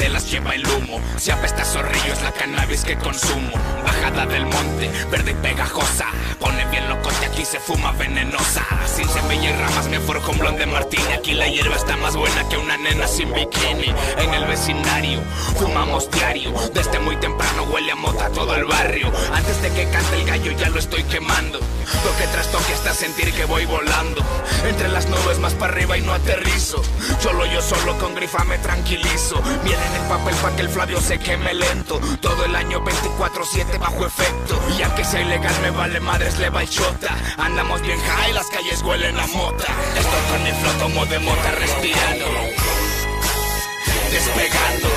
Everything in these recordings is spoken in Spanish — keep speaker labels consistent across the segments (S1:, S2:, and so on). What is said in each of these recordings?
S1: lleva el humo. Si apesta zorrillo es la cannabis que consumo. Bajada del monte, verde y pegajosa. Pone bien locote, aquí se fuma venenosa. Me forjo un blonde martini. Aquí la hierba está más buena que una nena sin bikini. En el vecindario, fumamos diario. Desde muy temprano huele a mota todo el barrio. Antes de que cante el gallo ya lo estoy quemando. Toque tras toque hasta sentir que voy volando. Entre las nubes más para arriba y no aterrizo. Solo yo solo con grifa me tranquilizo. Viene en el papel pa' que el Flavio se queme lento. Todo el año 24-7 bajo efecto. Y aunque sea ilegal me vale madres, le va. Andamos bien high, las calles huelen a mota. Estoy con mi flotomo de mota respirando. Despegando.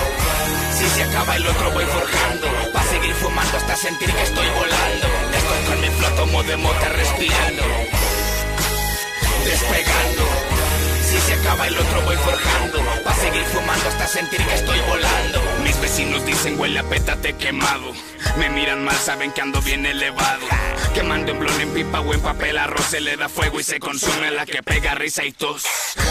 S1: Si se acaba el otro voy forjando. Pa' seguir fumando hasta sentir que estoy volando. Estoy con mi flotomo de mota respirando. Despegando. Si se acaba el otro voy forjando Pa' seguir fumando hasta sentir que estoy volando Mis vecinos dicen huele a pétate quemado Me miran mal, saben que ando bien elevado Quemando en blon, en pipa o en papel. Arroz Se le da fuego y se consume la que pega risa y tos.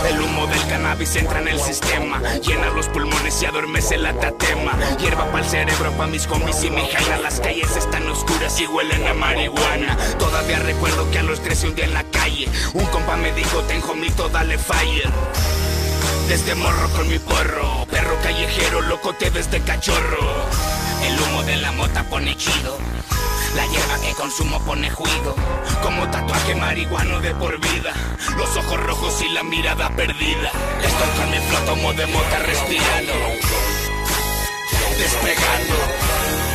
S1: El humo del cannabis entra en el sistema Llena los pulmones y adormece la tatema. Hierba pa'l cerebro, pa' mis comis y mi jaina. Las calles están oscuras y huelen a marihuana. Todavía recuerdo que a los 13 un día en la calle Un compa me dijo, ten homito, dale fire desde morro con mi porro, perro callejero, locote desde cachorro. El humo de la mota pone chido, la hierba que consumo pone juido. Como tatuaje marihuano de por vida, los ojos rojos y la mirada perdida. Estoy con mi flotomo de mota respirando, despegando.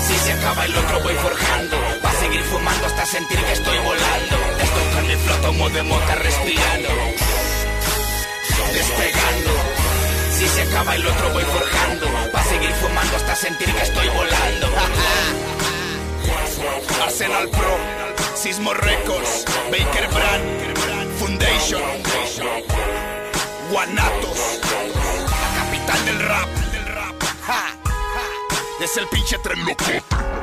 S1: Si se acaba el otro voy forjando, va a seguir fumando hasta sentir que estoy volando. Estoy con mi flotomo de mota respirando despegando. Si se acaba el otro voy forjando. Fumando hasta sentir que estoy volando. Arsenal Pro, Sismo Records, Baker Brand, Foundation, Guanatos, la capital del rap. Es el pinche tren loco.